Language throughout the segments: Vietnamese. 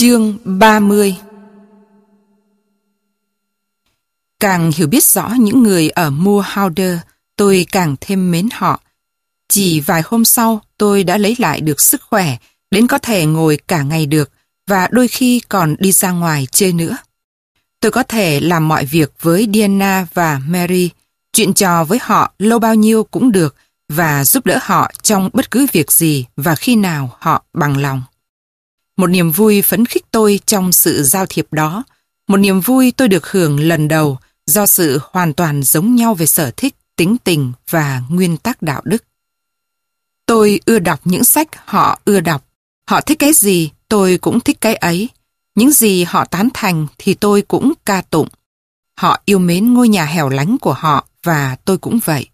Chương 30 Càng hiểu biết rõ những người ở Moorhouder, tôi càng thêm mến họ. Chỉ vài hôm sau, tôi đã lấy lại được sức khỏe, đến có thể ngồi cả ngày được, và đôi khi còn đi ra ngoài chơi nữa. Tôi có thể làm mọi việc với Diana và Mary, chuyện trò với họ lâu bao nhiêu cũng được, và giúp đỡ họ trong bất cứ việc gì và khi nào họ bằng lòng. Một niềm vui phấn khích tôi trong sự giao thiệp đó. Một niềm vui tôi được hưởng lần đầu do sự hoàn toàn giống nhau về sở thích, tính tình và nguyên tắc đạo đức. Tôi ưa đọc những sách họ ưa đọc. Họ thích cái gì, tôi cũng thích cái ấy. Những gì họ tán thành thì tôi cũng ca tụng. Họ yêu mến ngôi nhà hẻo lánh của họ và tôi cũng vậy.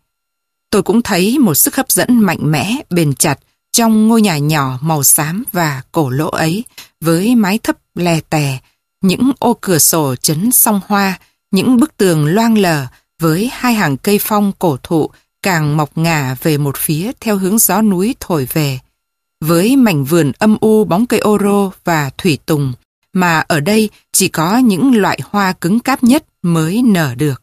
Tôi cũng thấy một sức hấp dẫn mạnh mẽ, bền chặt trong ngôi nhà nhỏ màu xám và cổ lỗ ấy, với mái thấp lè tè, những ô cửa sổ chấn song hoa, những bức tường loang lờ với hai hàng cây phong cổ thụ càng mọc ngả về một phía theo hướng gió núi thổi về. Với mảnh vườn âm u bóng cây ô rô và thủy tùng, mà ở đây chỉ có những loại hoa cứng cáp nhất mới nở được.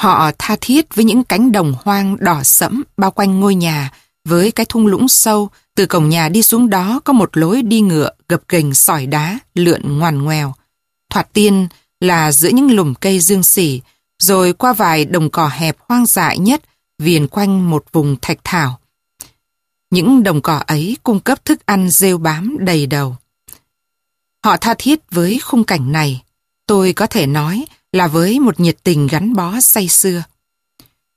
Họ tha thiết với những cánh đồng hoang đỏ sẫm bao quanh ngôi nhà, với cái thung lũng sâu, từ cổng nhà đi xuống đó có một lối đi ngựa gập ghềnh sỏi đá, lượn ngoằn ngoèo. Thoạt tiên là giữa những lùm cây dương xỉ, rồi qua vài đồng cỏ hẹp hoang dại nhất, viền quanh một vùng thạch thảo. Những đồng cỏ ấy cung cấp thức ăn rêu bám đầy đầu. Họ tha thiết với khung cảnh này, tôi có thể nói là với một nhiệt tình gắn bó say xưa.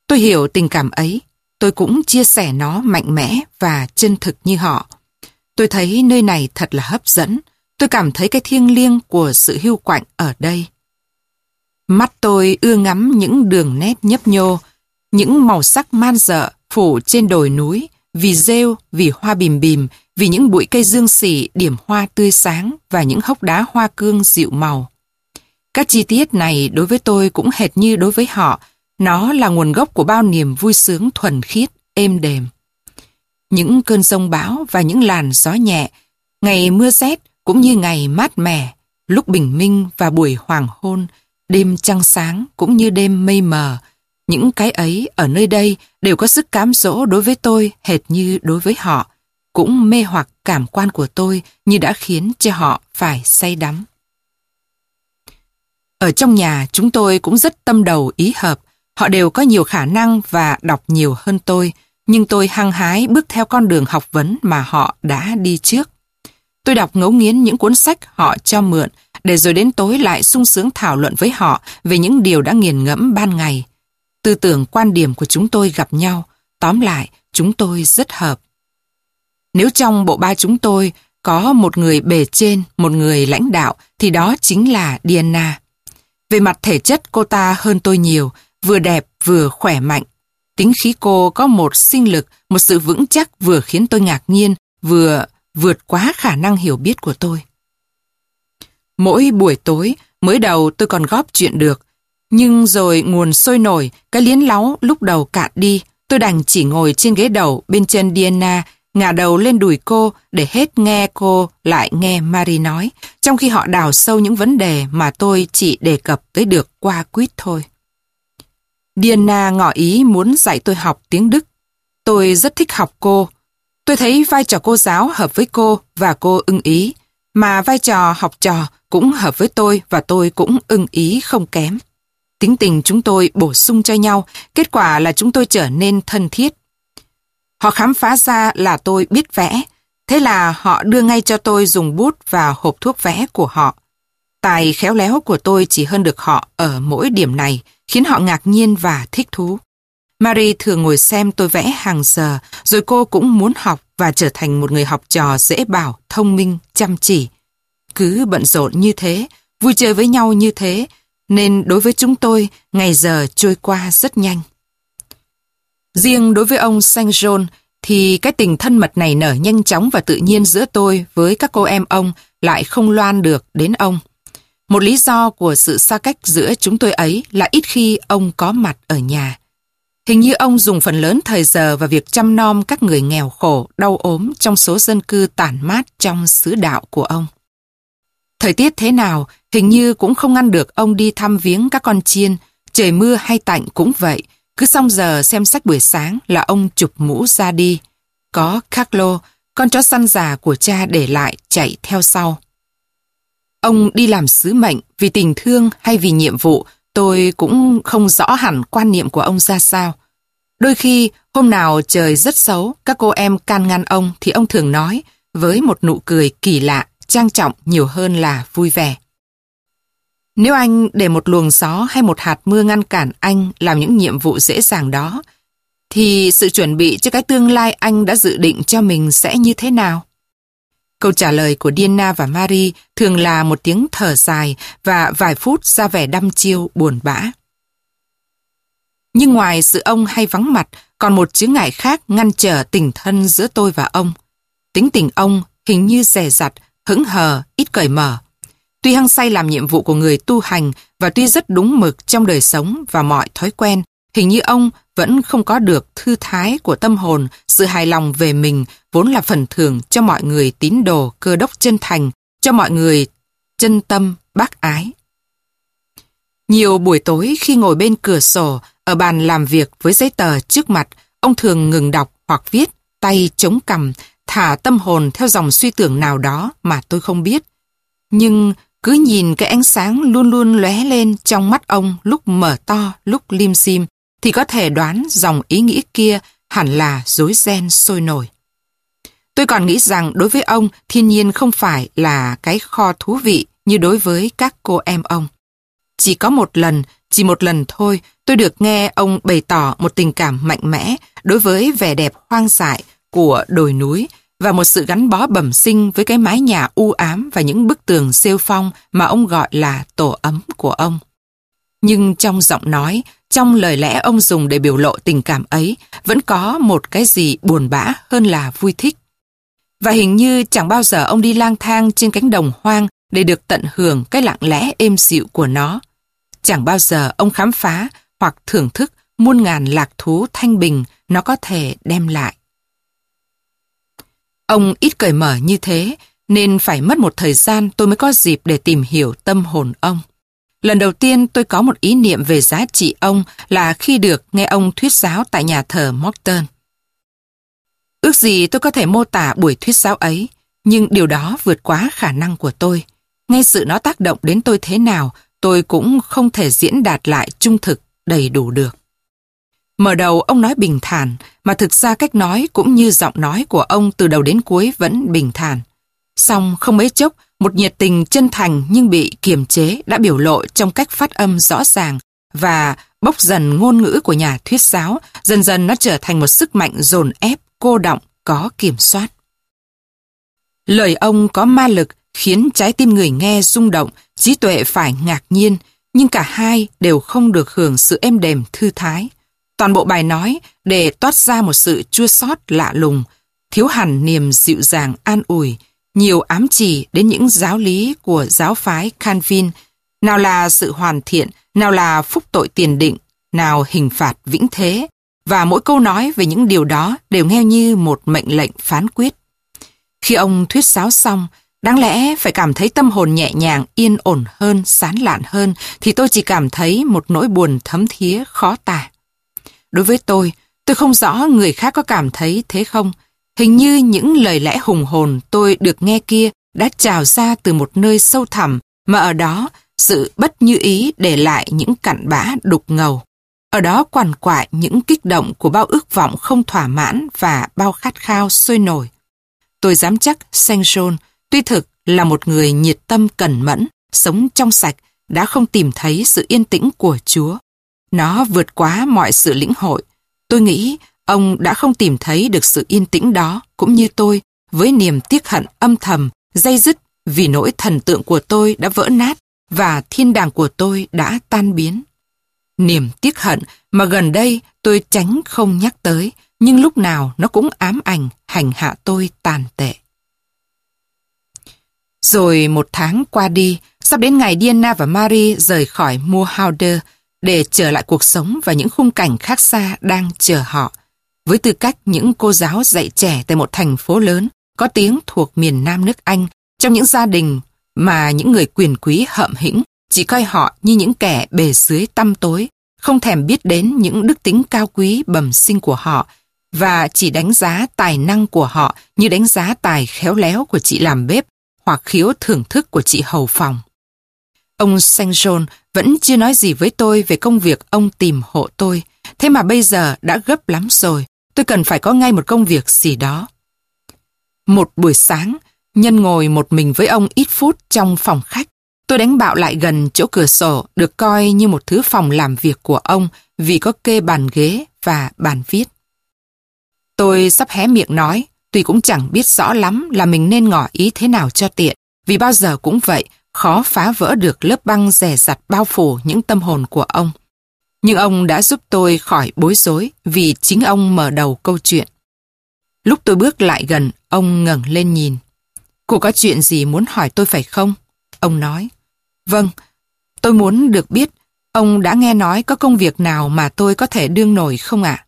Tôi hiểu tình cảm ấy, tôi cũng chia sẻ nó mạnh mẽ và chân thực như họ. Tôi thấy nơi này thật là hấp dẫn. Tôi cảm thấy cái thiêng liêng của sự hưu quạnh ở đây. Mắt tôi ưa ngắm những đường nét nhấp nhô, những màu sắc man dợ phủ trên đồi núi, vì rêu, vì hoa bìm bìm, vì những bụi cây dương xỉ điểm hoa tươi sáng và những hốc đá hoa cương dịu màu. Các chi tiết này đối với tôi cũng hệt như đối với họ nó là nguồn gốc của bao niềm vui sướng thuần khiết, êm đềm. Những cơn sông bão và những làn gió nhẹ, ngày mưa rét cũng như ngày mát mẻ, lúc bình minh và buổi hoàng hôn, đêm trăng sáng cũng như đêm mây mờ. Những cái ấy ở nơi đây đều có sức cám dỗ đối với tôi hệt như đối với họ, cũng mê hoặc cảm quan của tôi như đã khiến cho họ phải say đắm. Ở trong nhà chúng tôi cũng rất tâm đầu ý hợp, Họ đều có nhiều khả năng và đọc nhiều hơn tôi, nhưng tôi hăng hái bước theo con đường học vấn mà họ đã đi trước. Tôi đọc ngấu nghiến những cuốn sách họ cho mượn, để rồi đến tối lại sung sướng thảo luận với họ về những điều đã nghiền ngẫm ban ngày. Tư tưởng quan điểm của chúng tôi gặp nhau, tóm lại chúng tôi rất hợp. Nếu trong bộ ba chúng tôi có một người bề trên, một người lãnh đạo, thì đó chính là Diana. Về mặt thể chất cô ta hơn tôi nhiều, vừa đẹp vừa khỏe mạnh. Tính khí cô có một sinh lực, một sự vững chắc vừa khiến tôi ngạc nhiên, vừa vượt quá khả năng hiểu biết của tôi. Mỗi buổi tối, mới đầu tôi còn góp chuyện được, nhưng rồi nguồn sôi nổi, cái liến láu lúc đầu cạn đi, tôi đành chỉ ngồi trên ghế đầu bên chân Diana, ngả đầu lên đùi cô để hết nghe cô lại nghe Marie nói, trong khi họ đào sâu những vấn đề mà tôi chỉ đề cập tới được qua quýt thôi. Diana ngỏ ý muốn dạy tôi học tiếng Đức. Tôi rất thích học cô. Tôi thấy vai trò cô giáo hợp với cô và cô ưng ý, mà vai trò học trò cũng hợp với tôi và tôi cũng ưng ý không kém. Tính tình chúng tôi bổ sung cho nhau, kết quả là chúng tôi trở nên thân thiết. Họ khám phá ra là tôi biết vẽ, thế là họ đưa ngay cho tôi dùng bút và hộp thuốc vẽ của họ. Tài khéo léo của tôi chỉ hơn được họ ở mỗi điểm này, khiến họ ngạc nhiên và thích thú. Marie thường ngồi xem tôi vẽ hàng giờ, rồi cô cũng muốn học và trở thành một người học trò dễ bảo, thông minh, chăm chỉ. Cứ bận rộn như thế, vui chơi với nhau như thế, nên đối với chúng tôi, ngày giờ trôi qua rất nhanh. Riêng đối với ông Saint John, thì cái tình thân mật này nở nhanh chóng và tự nhiên giữa tôi với các cô em ông lại không loan được đến ông. Một lý do của sự xa cách giữa chúng tôi ấy là ít khi ông có mặt ở nhà. Hình như ông dùng phần lớn thời giờ vào việc chăm nom các người nghèo khổ, đau ốm trong số dân cư tản mát trong xứ đạo của ông. Thời tiết thế nào, hình như cũng không ngăn được ông đi thăm viếng các con chiên. Trời mưa hay tạnh cũng vậy. Cứ xong giờ xem sách buổi sáng là ông chụp mũ ra đi. Có Carlo, con chó săn già của cha để lại chạy theo sau. Ông đi làm sứ mệnh vì tình thương hay vì nhiệm vụ, tôi cũng không rõ hẳn quan niệm của ông ra sao. Đôi khi, hôm nào trời rất xấu, các cô em can ngăn ông thì ông thường nói với một nụ cười kỳ lạ, trang trọng nhiều hơn là vui vẻ. Nếu anh để một luồng gió hay một hạt mưa ngăn cản anh làm những nhiệm vụ dễ dàng đó, thì sự chuẩn bị cho cái tương lai anh đã dự định cho mình sẽ như thế nào? Câu trả lời của Diana và Marie thường là một tiếng thở dài và vài phút ra vẻ đăm chiêu buồn bã. Nhưng ngoài sự ông hay vắng mặt, còn một chướng ngại khác ngăn trở tình thân giữa tôi và ông. Tính tình ông hình như rẻ rặt, hững hờ, ít cởi mở. Tuy hăng say làm nhiệm vụ của người tu hành và tuy rất đúng mực trong đời sống và mọi thói quen, hình như ông vẫn không có được thư thái của tâm hồn, sự hài lòng về mình vốn là phần thưởng cho mọi người tín đồ cơ đốc chân thành, cho mọi người chân tâm bác ái. Nhiều buổi tối khi ngồi bên cửa sổ, ở bàn làm việc với giấy tờ trước mặt, ông thường ngừng đọc hoặc viết, tay chống cằm, thả tâm hồn theo dòng suy tưởng nào đó mà tôi không biết. Nhưng cứ nhìn cái ánh sáng luôn luôn lóe lên trong mắt ông lúc mở to, lúc lim dim, thì có thể đoán dòng ý nghĩ kia hẳn là dối ren sôi nổi. Tôi còn nghĩ rằng đối với ông, thiên nhiên không phải là cái kho thú vị như đối với các cô em ông. Chỉ có một lần, chỉ một lần thôi, tôi được nghe ông bày tỏ một tình cảm mạnh mẽ đối với vẻ đẹp hoang dại của đồi núi và một sự gắn bó bẩm sinh với cái mái nhà u ám và những bức tường siêu phong mà ông gọi là tổ ấm của ông. Nhưng trong giọng nói, trong lời lẽ ông dùng để biểu lộ tình cảm ấy, vẫn có một cái gì buồn bã hơn là vui thích. Và hình như chẳng bao giờ ông đi lang thang trên cánh đồng hoang để được tận hưởng cái lặng lẽ êm dịu của nó. Chẳng bao giờ ông khám phá hoặc thưởng thức muôn ngàn lạc thú thanh bình nó có thể đem lại. Ông ít cởi mở như thế, nên phải mất một thời gian tôi mới có dịp để tìm hiểu tâm hồn ông. Lần đầu tiên tôi có một ý niệm về giá trị ông là khi được nghe ông thuyết giáo tại nhà thờ Morton. Ước gì tôi có thể mô tả buổi thuyết giáo ấy, nhưng điều đó vượt quá khả năng của tôi. Ngay sự nó tác động đến tôi thế nào, tôi cũng không thể diễn đạt lại trung thực đầy đủ được. Mở đầu ông nói bình thản, mà thực ra cách nói cũng như giọng nói của ông từ đầu đến cuối vẫn bình thản. Xong không mấy chốc, một nhiệt tình chân thành nhưng bị kiềm chế đã biểu lộ trong cách phát âm rõ ràng và bốc dần ngôn ngữ của nhà thuyết giáo, dần dần nó trở thành một sức mạnh dồn ép, cô động, có kiểm soát. Lời ông có ma lực khiến trái tim người nghe rung động, trí tuệ phải ngạc nhiên, nhưng cả hai đều không được hưởng sự êm đềm thư thái. Toàn bộ bài nói để toát ra một sự chua xót lạ lùng, thiếu hẳn niềm dịu dàng an ủi, nhiều ám chỉ đến những giáo lý của giáo phái Calvin, nào là sự hoàn thiện, nào là phúc tội tiền định, nào hình phạt vĩnh thế, và mỗi câu nói về những điều đó đều nghe như một mệnh lệnh phán quyết. Khi ông thuyết giáo xong, đáng lẽ phải cảm thấy tâm hồn nhẹ nhàng, yên ổn hơn, sán lạn hơn, thì tôi chỉ cảm thấy một nỗi buồn thấm thía khó tả. Đối với tôi, tôi không rõ người khác có cảm thấy thế không, Hình như những lời lẽ hùng hồn tôi được nghe kia đã trào ra từ một nơi sâu thẳm mà ở đó sự bất như ý để lại những cặn bã đục ngầu. Ở đó quằn quại những kích động của bao ước vọng không thỏa mãn và bao khát khao sôi nổi. Tôi dám chắc Saint John tuy thực là một người nhiệt tâm cẩn mẫn, sống trong sạch, đã không tìm thấy sự yên tĩnh của Chúa. Nó vượt quá mọi sự lĩnh hội. Tôi nghĩ Ông đã không tìm thấy được sự yên tĩnh đó, cũng như tôi, với niềm tiếc hận âm thầm, dây dứt vì nỗi thần tượng của tôi đã vỡ nát và thiên đàng của tôi đã tan biến. Niềm tiếc hận mà gần đây tôi tránh không nhắc tới, nhưng lúc nào nó cũng ám ảnh, hành hạ tôi tàn tệ. Rồi một tháng qua đi, sắp đến ngày Diana và Marie rời khỏi Moorhouder để trở lại cuộc sống và những khung cảnh khác xa đang chờ họ. Với tư cách những cô giáo dạy trẻ tại một thành phố lớn, có tiếng thuộc miền Nam nước Anh, trong những gia đình mà những người quyền quý hậm hĩnh chỉ coi họ như những kẻ bề dưới tăm tối, không thèm biết đến những đức tính cao quý bẩm sinh của họ và chỉ đánh giá tài năng của họ như đánh giá tài khéo léo của chị làm bếp hoặc khiếu thưởng thức của chị hầu phòng. Ông Saint John vẫn chưa nói gì với tôi về công việc ông tìm hộ tôi, thế mà bây giờ đã gấp lắm rồi, tôi cần phải có ngay một công việc gì đó. Một buổi sáng, nhân ngồi một mình với ông ít phút trong phòng khách. Tôi đánh bạo lại gần chỗ cửa sổ được coi như một thứ phòng làm việc của ông vì có kê bàn ghế và bàn viết. Tôi sắp hé miệng nói, tuy cũng chẳng biết rõ lắm là mình nên ngỏ ý thế nào cho tiện, vì bao giờ cũng vậy, khó phá vỡ được lớp băng rẻ rặt bao phủ những tâm hồn của ông. Nhưng ông đã giúp tôi khỏi bối rối vì chính ông mở đầu câu chuyện. Lúc tôi bước lại gần, ông ngẩng lên nhìn. Cô có chuyện gì muốn hỏi tôi phải không? Ông nói. Vâng, tôi muốn được biết ông đã nghe nói có công việc nào mà tôi có thể đương nổi không ạ?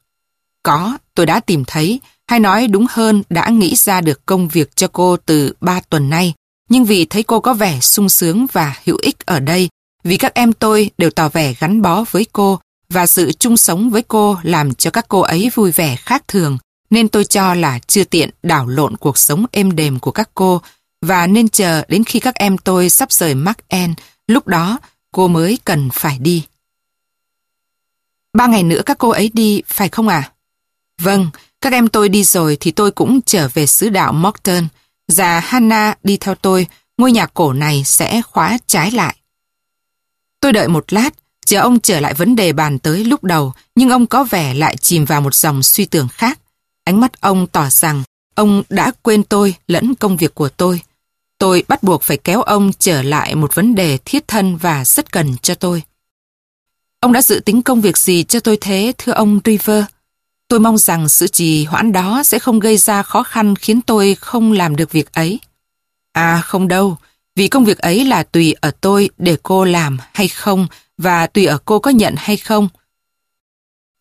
Có, tôi đã tìm thấy, hay nói đúng hơn đã nghĩ ra được công việc cho cô từ ba tuần nay. Nhưng vì thấy cô có vẻ sung sướng và hữu ích ở đây, vì các em tôi đều tỏ vẻ gắn bó với cô và sự chung sống với cô làm cho các cô ấy vui vẻ khác thường, nên tôi cho là chưa tiện đảo lộn cuộc sống êm đềm của các cô và nên chờ đến khi các em tôi sắp rời Mark En, lúc đó cô mới cần phải đi. Ba ngày nữa các cô ấy đi, phải không à? Vâng, các em tôi đi rồi thì tôi cũng trở về xứ đạo Morton. già Hannah đi theo tôi, ngôi nhà cổ này sẽ khóa trái lại. Tôi đợi một lát, chờ ông trở lại vấn đề bàn tới lúc đầu, nhưng ông có vẻ lại chìm vào một dòng suy tưởng khác. Ánh mắt ông tỏ rằng ông đã quên tôi lẫn công việc của tôi. Tôi bắt buộc phải kéo ông trở lại một vấn đề thiết thân và rất cần cho tôi. Ông đã dự tính công việc gì cho tôi thế, thưa ông River? Tôi mong rằng sự trì hoãn đó sẽ không gây ra khó khăn khiến tôi không làm được việc ấy. À không đâu, vì công việc ấy là tùy ở tôi để cô làm hay không và tùy ở cô có nhận hay không.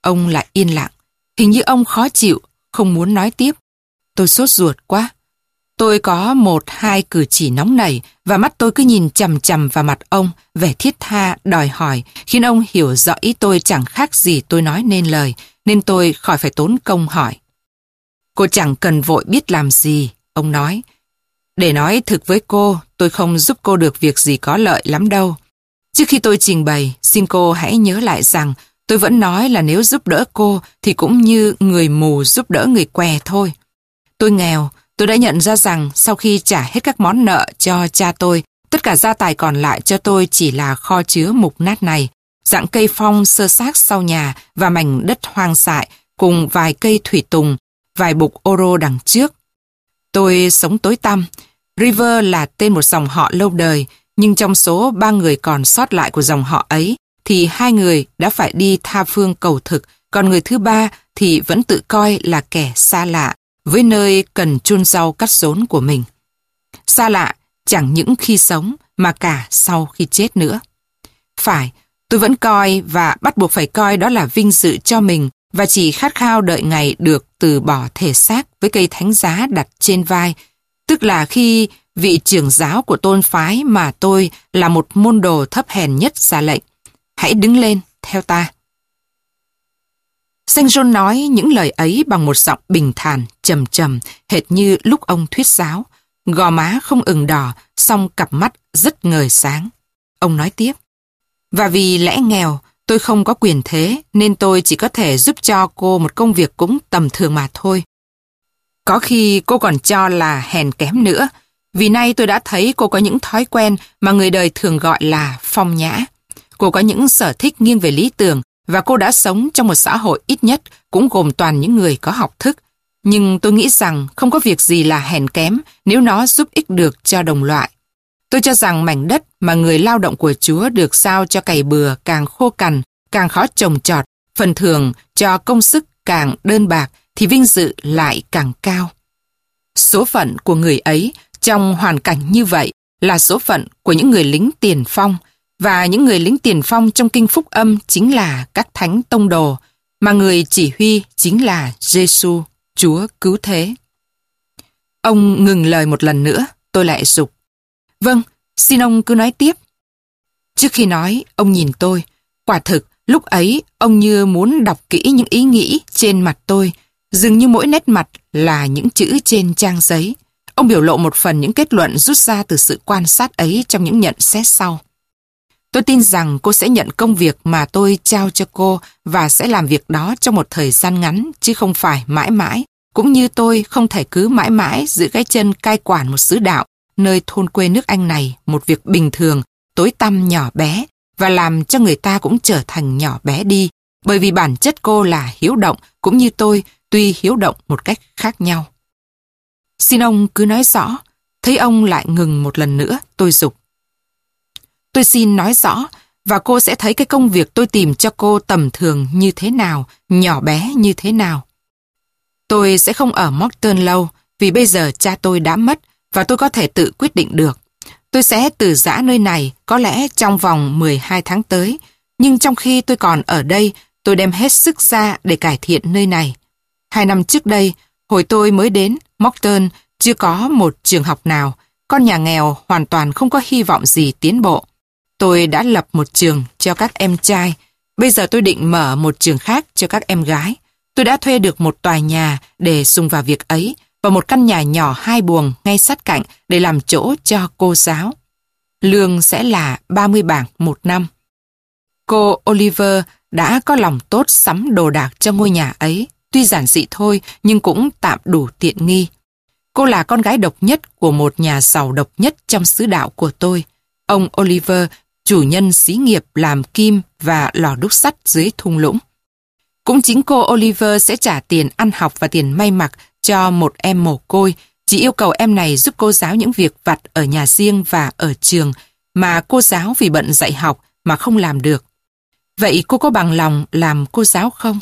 Ông lại yên lặng, hình như ông khó chịu, không muốn nói tiếp. Tôi sốt ruột quá. Tôi có một hai cử chỉ nóng nảy và mắt tôi cứ nhìn chầm chầm vào mặt ông, vẻ thiết tha, đòi hỏi, khiến ông hiểu rõ ý tôi chẳng khác gì tôi nói nên lời, nên tôi khỏi phải tốn công hỏi. Cô chẳng cần vội biết làm gì, ông nói. Để nói thực với cô, tôi không giúp cô được việc gì có lợi lắm đâu. Trước khi tôi trình bày, xin cô hãy nhớ lại rằng tôi vẫn nói là nếu giúp đỡ cô thì cũng như người mù giúp đỡ người què thôi. Tôi nghèo, tôi đã nhận ra rằng sau khi trả hết các món nợ cho cha tôi, tất cả gia tài còn lại cho tôi chỉ là kho chứa mục nát này, dạng cây phong sơ xác sau nhà và mảnh đất hoang dại cùng vài cây thủy tùng, vài bục oro đằng trước. Tôi sống tối tăm. River là tên một dòng họ lâu đời, nhưng trong số ba người còn sót lại của dòng họ ấy, thì hai người đã phải đi tha phương cầu thực, còn người thứ ba thì vẫn tự coi là kẻ xa lạ, với nơi cần chôn rau cắt rốn của mình. Xa lạ chẳng những khi sống mà cả sau khi chết nữa. Phải, tôi vẫn coi và bắt buộc phải coi đó là vinh dự cho mình và chỉ khát khao đợi ngày được từ bỏ thể xác với cây thánh giá đặt trên vai, tức là khi vị trưởng giáo của tôn phái mà tôi là một môn đồ thấp hèn nhất ra lệnh. Hãy đứng lên, theo ta. Saint John nói những lời ấy bằng một giọng bình thản, trầm trầm, hệt như lúc ông thuyết giáo. Gò má không ửng đỏ, song cặp mắt rất ngời sáng. Ông nói tiếp. Và vì lẽ nghèo, tôi không có quyền thế, nên tôi chỉ có thể giúp cho cô một công việc cũng tầm thường mà thôi. Có khi cô còn cho là hèn kém nữa, vì nay tôi đã thấy cô có những thói quen mà người đời thường gọi là phong nhã. Cô có những sở thích nghiêng về lý tưởng và cô đã sống trong một xã hội ít nhất cũng gồm toàn những người có học thức. Nhưng tôi nghĩ rằng không có việc gì là hèn kém nếu nó giúp ích được cho đồng loại. Tôi cho rằng mảnh đất mà người lao động của Chúa được sao cho cày bừa càng khô cằn, càng khó trồng trọt, phần thường cho công sức càng đơn bạc thì vinh dự lại càng cao. Số phận của người ấy trong hoàn cảnh như vậy là số phận của những người lính tiền phong và những người lính tiền phong trong kinh phúc âm chính là các thánh tông đồ mà người chỉ huy chính là Giêsu, Chúa cứu thế. Ông ngừng lời một lần nữa, tôi lại dục. Vâng, Xin ông cứ nói tiếp. Trước khi nói, ông nhìn tôi. Quả thực, lúc ấy, ông như muốn đọc kỹ những ý nghĩ trên mặt tôi, dường như mỗi nét mặt là những chữ trên trang giấy. Ông biểu lộ một phần những kết luận rút ra từ sự quan sát ấy trong những nhận xét sau. Tôi tin rằng cô sẽ nhận công việc mà tôi trao cho cô và sẽ làm việc đó trong một thời gian ngắn chứ không phải mãi mãi. Cũng như tôi không thể cứ mãi mãi giữ cái chân cai quản một xứ đạo nơi thôn quê nước Anh này một việc bình thường, tối tăm nhỏ bé và làm cho người ta cũng trở thành nhỏ bé đi bởi vì bản chất cô là hiếu động cũng như tôi tuy hiếu động một cách khác nhau. Xin ông cứ nói rõ, thấy ông lại ngừng một lần nữa, tôi dục. Tôi xin nói rõ, và cô sẽ thấy cái công việc tôi tìm cho cô tầm thường như thế nào, nhỏ bé như thế nào. Tôi sẽ không ở Morton lâu, vì bây giờ cha tôi đã mất và tôi có thể tự quyết định được. Tôi sẽ từ giã nơi này có lẽ trong vòng 12 tháng tới, nhưng trong khi tôi còn ở đây, tôi đem hết sức ra để cải thiện nơi này. Hai năm trước đây, hồi tôi mới đến, Morton chưa có một trường học nào, con nhà nghèo hoàn toàn không có hy vọng gì tiến bộ. Tôi đã lập một trường cho các em trai. Bây giờ tôi định mở một trường khác cho các em gái. Tôi đã thuê được một tòa nhà để dùng vào việc ấy và một căn nhà nhỏ hai buồng ngay sát cạnh để làm chỗ cho cô giáo. Lương sẽ là 30 bảng một năm. Cô Oliver đã có lòng tốt sắm đồ đạc cho ngôi nhà ấy, tuy giản dị thôi nhưng cũng tạm đủ tiện nghi. Cô là con gái độc nhất của một nhà giàu độc nhất trong xứ đạo của tôi. Ông Oliver chủ nhân xí nghiệp làm kim và lò đúc sắt dưới thung lũng. Cũng chính cô Oliver sẽ trả tiền ăn học và tiền may mặc cho một em mồ côi, chỉ yêu cầu em này giúp cô giáo những việc vặt ở nhà riêng và ở trường mà cô giáo vì bận dạy học mà không làm được. Vậy cô có bằng lòng làm cô giáo không?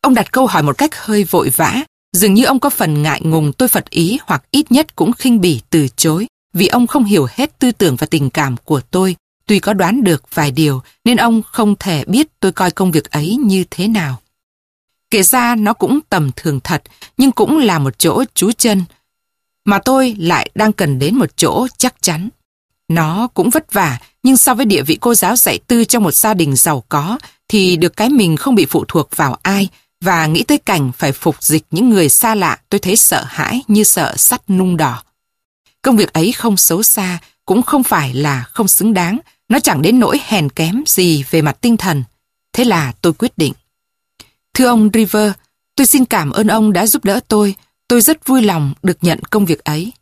Ông đặt câu hỏi một cách hơi vội vã, dường như ông có phần ngại ngùng tôi phật ý hoặc ít nhất cũng khinh bỉ từ chối vì ông không hiểu hết tư tưởng và tình cảm của tôi, tuy có đoán được vài điều nên ông không thể biết tôi coi công việc ấy như thế nào. Kể ra nó cũng tầm thường thật, nhưng cũng là một chỗ trú chân, mà tôi lại đang cần đến một chỗ chắc chắn. Nó cũng vất vả, nhưng so với địa vị cô giáo dạy tư trong một gia đình giàu có, thì được cái mình không bị phụ thuộc vào ai, và nghĩ tới cảnh phải phục dịch những người xa lạ tôi thấy sợ hãi như sợ sắt nung đỏ. Công việc ấy không xấu xa, cũng không phải là không xứng đáng, nó chẳng đến nỗi hèn kém gì về mặt tinh thần. Thế là tôi quyết định. Thưa ông River, tôi xin cảm ơn ông đã giúp đỡ tôi. Tôi rất vui lòng được nhận công việc ấy.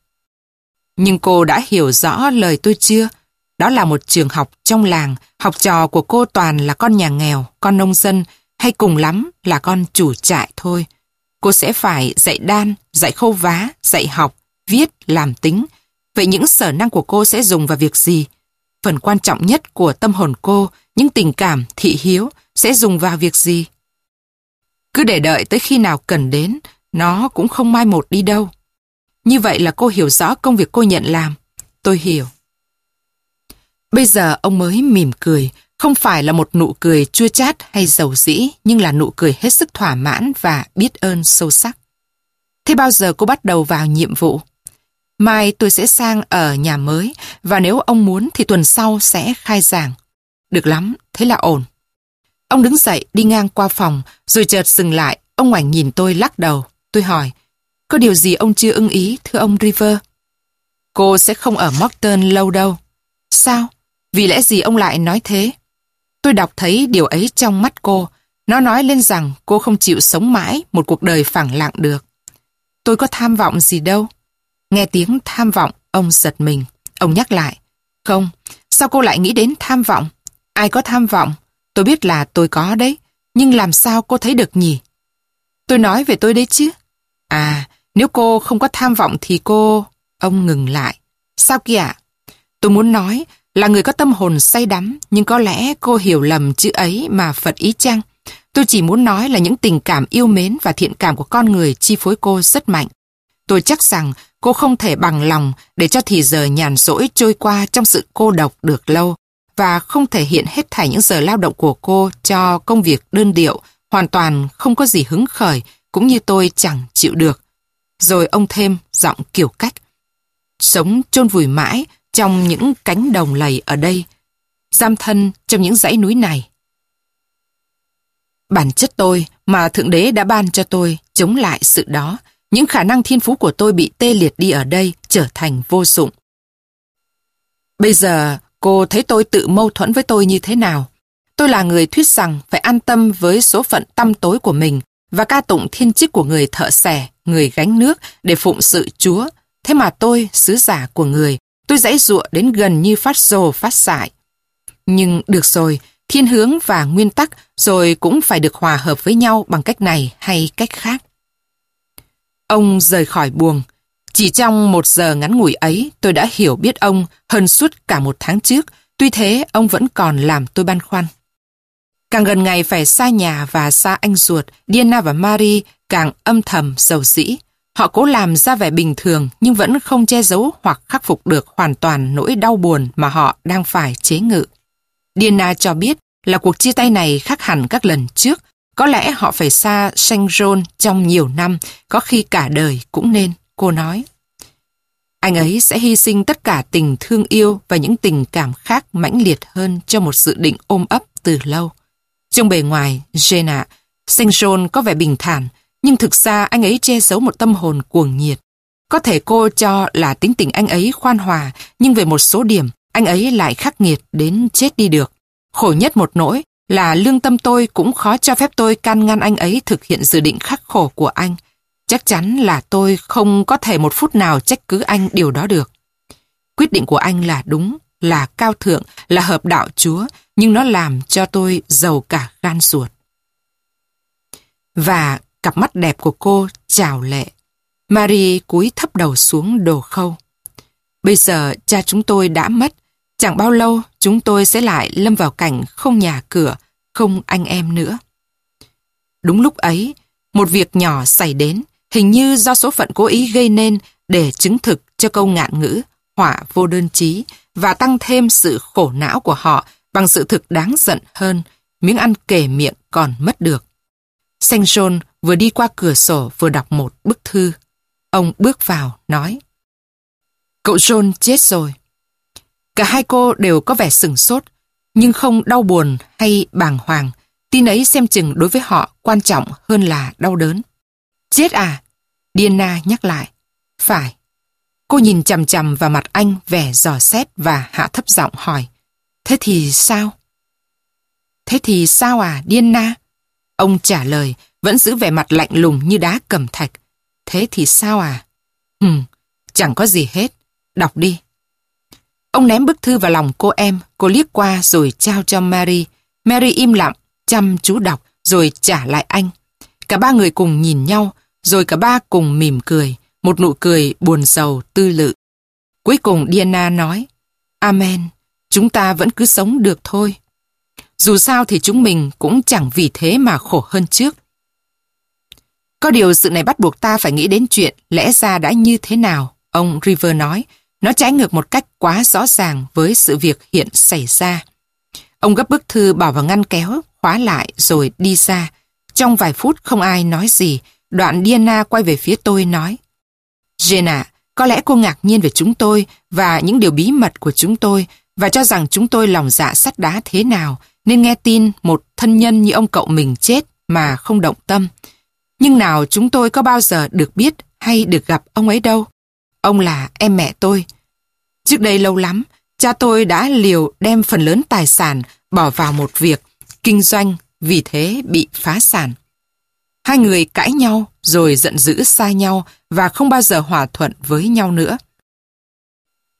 Nhưng cô đã hiểu rõ lời tôi chưa? Đó là một trường học trong làng, học trò của cô toàn là con nhà nghèo, con nông dân, hay cùng lắm là con chủ trại thôi. Cô sẽ phải dạy đan, dạy khâu vá, dạy học, viết, làm tính. Vậy những sở năng của cô sẽ dùng vào việc gì? Phần quan trọng nhất của tâm hồn cô, những tình cảm, thị hiếu, sẽ dùng vào việc gì? Cứ để đợi tới khi nào cần đến, nó cũng không mai một đi đâu. Như vậy là cô hiểu rõ công việc cô nhận làm. Tôi hiểu. Bây giờ ông mới mỉm cười, không phải là một nụ cười chua chát hay dầu dĩ, nhưng là nụ cười hết sức thỏa mãn và biết ơn sâu sắc. Thế bao giờ cô bắt đầu vào nhiệm vụ? Mai tôi sẽ sang ở nhà mới và nếu ông muốn thì tuần sau sẽ khai giảng. Được lắm, thế là ổn. Ông đứng dậy đi ngang qua phòng rồi chợt dừng lại. Ông ngoảnh nhìn tôi lắc đầu. Tôi hỏi, có điều gì ông chưa ưng ý thưa ông River? Cô sẽ không ở Morton lâu đâu. Sao? Vì lẽ gì ông lại nói thế? Tôi đọc thấy điều ấy trong mắt cô. Nó nói lên rằng cô không chịu sống mãi một cuộc đời phẳng lặng được. Tôi có tham vọng gì đâu. Nghe tiếng tham vọng, ông giật mình. Ông nhắc lại. Không, sao cô lại nghĩ đến tham vọng? Ai có tham vọng? Tôi biết là tôi có đấy, nhưng làm sao cô thấy được nhỉ? Tôi nói về tôi đấy chứ. À, nếu cô không có tham vọng thì cô... Ông ngừng lại. Sao kìa? Tôi muốn nói là người có tâm hồn say đắm, nhưng có lẽ cô hiểu lầm chữ ấy mà Phật ý chăng? Tôi chỉ muốn nói là những tình cảm yêu mến và thiện cảm của con người chi phối cô rất mạnh. Tôi chắc rằng cô không thể bằng lòng để cho thì giờ nhàn rỗi trôi qua trong sự cô độc được lâu và không thể hiện hết thảy những giờ lao động của cô cho công việc đơn điệu, hoàn toàn không có gì hứng khởi, cũng như tôi chẳng chịu được. Rồi ông thêm giọng kiểu cách. sống chôn vùi mãi trong những cánh đồng lầy ở đây, giam thân trong những dãy núi này. Bản chất tôi mà Thượng Đế đã ban cho tôi chống lại sự đó, những khả năng thiên phú của tôi bị tê liệt đi ở đây trở thành vô dụng. Bây giờ cô thấy tôi tự mâu thuẫn với tôi như thế nào? Tôi là người thuyết rằng phải an tâm với số phận tăm tối của mình và ca tụng thiên chức của người thợ xẻ, người gánh nước để phụng sự Chúa. Thế mà tôi, sứ giả của người, tôi dãy dụa đến gần như phát rồ phát sại. Nhưng được rồi, thiên hướng và nguyên tắc rồi cũng phải được hòa hợp với nhau bằng cách này hay cách khác. Ông rời khỏi buồng. Chỉ trong một giờ ngắn ngủi ấy, tôi đã hiểu biết ông hơn suốt cả một tháng trước, tuy thế ông vẫn còn làm tôi băn khoăn. Càng gần ngày phải xa nhà và xa anh ruột, Diana và Marie càng âm thầm giàu dĩ. Họ cố làm ra vẻ bình thường nhưng vẫn không che giấu hoặc khắc phục được hoàn toàn nỗi đau buồn mà họ đang phải chế ngự. Diana cho biết là cuộc chia tay này khác hẳn các lần trước. Có lẽ họ phải xa Saint John trong nhiều năm, có khi cả đời cũng nên, cô nói. Anh ấy sẽ hy sinh tất cả tình thương yêu và những tình cảm khác mãnh liệt hơn cho một dự định ôm ấp từ lâu. Trong bề ngoài, Jane ạ, Saint John có vẻ bình thản, nhưng thực ra anh ấy che giấu một tâm hồn cuồng nhiệt. Có thể cô cho là tính tình anh ấy khoan hòa, nhưng về một số điểm, anh ấy lại khắc nghiệt đến chết đi được. Khổ nhất một nỗi là lương tâm tôi cũng khó cho phép tôi can ngăn anh ấy thực hiện dự định khắc khổ của anh. Chắc chắn là tôi không có thể một phút nào trách cứ anh điều đó được. Quyết định của anh là đúng, là cao thượng, là hợp đạo Chúa, nhưng nó làm cho tôi giàu cả gan ruột. Và cặp mắt đẹp của cô chào lệ. Marie cúi thấp đầu xuống đồ khâu. Bây giờ cha chúng tôi đã mất, chẳng bao lâu chúng tôi sẽ lại lâm vào cảnh không nhà cửa, không anh em nữa. Đúng lúc ấy, một việc nhỏ xảy đến, hình như do số phận cố ý gây nên để chứng thực cho câu ngạn ngữ, họa vô đơn chí và tăng thêm sự khổ não của họ bằng sự thực đáng giận hơn, miếng ăn kề miệng còn mất được. Saint John vừa đi qua cửa sổ vừa đọc một bức thư. Ông bước vào, nói Cậu John chết rồi. Cả hai cô đều có vẻ sừng sốt, nhưng không đau buồn hay bàng hoàng. Tin ấy xem chừng đối với họ quan trọng hơn là đau đớn. Chết à? Diana nhắc lại. Phải. Cô nhìn chằm chằm vào mặt anh vẻ dò xét và hạ thấp giọng hỏi. Thế thì sao? Thế thì sao à, Diana? Ông trả lời, vẫn giữ vẻ mặt lạnh lùng như đá cầm thạch. Thế thì sao à? Hừm, chẳng có gì hết. Đọc đi. Ông ném bức thư vào lòng cô em, cô liếc qua rồi trao cho Mary. Mary im lặng, chăm chú đọc rồi trả lại anh. Cả ba người cùng nhìn nhau, rồi cả ba cùng mỉm cười, một nụ cười buồn sầu tư lự. Cuối cùng Diana nói, Amen, chúng ta vẫn cứ sống được thôi. Dù sao thì chúng mình cũng chẳng vì thế mà khổ hơn trước. Có điều sự này bắt buộc ta phải nghĩ đến chuyện lẽ ra đã như thế nào, ông River nói. Nó trái ngược một cách quá rõ ràng với sự việc hiện xảy ra. Ông gấp bức thư bỏ vào ngăn kéo, khóa lại rồi đi ra. Trong vài phút không ai nói gì, đoạn Diana quay về phía tôi nói Jenna, có lẽ cô ngạc nhiên về chúng tôi và những điều bí mật của chúng tôi và cho rằng chúng tôi lòng dạ sắt đá thế nào nên nghe tin một thân nhân như ông cậu mình chết mà không động tâm. Nhưng nào chúng tôi có bao giờ được biết hay được gặp ông ấy đâu. Ông là em mẹ tôi. Trước đây lâu lắm, cha tôi đã liều đem phần lớn tài sản bỏ vào một việc, kinh doanh, vì thế bị phá sản. Hai người cãi nhau rồi giận dữ xa nhau và không bao giờ hòa thuận với nhau nữa.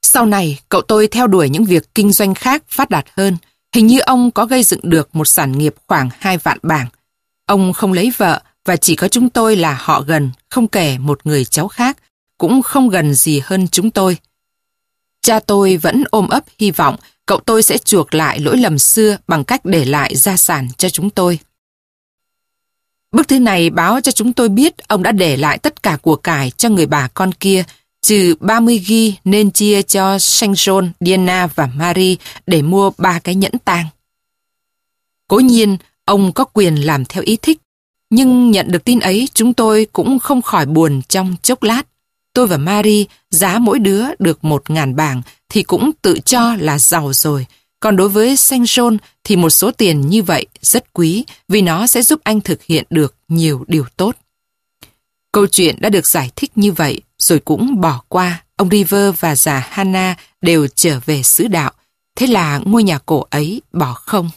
Sau này, cậu tôi theo đuổi những việc kinh doanh khác phát đạt hơn. Hình như ông có gây dựng được một sản nghiệp khoảng 2 vạn bảng. Ông không lấy vợ và chỉ có chúng tôi là họ gần, không kể một người cháu khác, cũng không gần gì hơn chúng tôi. Cha tôi vẫn ôm ấp hy vọng cậu tôi sẽ chuộc lại lỗi lầm xưa bằng cách để lại gia sản cho chúng tôi. Bức thư này báo cho chúng tôi biết ông đã để lại tất cả của cải cho người bà con kia, trừ 30 ghi nên chia cho Saint John, Diana và Marie để mua ba cái nhẫn tang. Cố nhiên, ông có quyền làm theo ý thích, nhưng nhận được tin ấy, chúng tôi cũng không khỏi buồn trong chốc lát. tôi và Marie giá mỗi đứa được một ngàn bảng thì cũng tự cho là giàu rồi. Còn đối với Saint John thì một số tiền như vậy rất quý, vì nó sẽ giúp anh thực hiện được nhiều điều tốt. Câu chuyện đã được giải thích như vậy, rồi cũng bỏ qua. Ông River và già Hannah đều trở về xứ đạo. Thế là ngôi nhà cổ ấy bỏ không.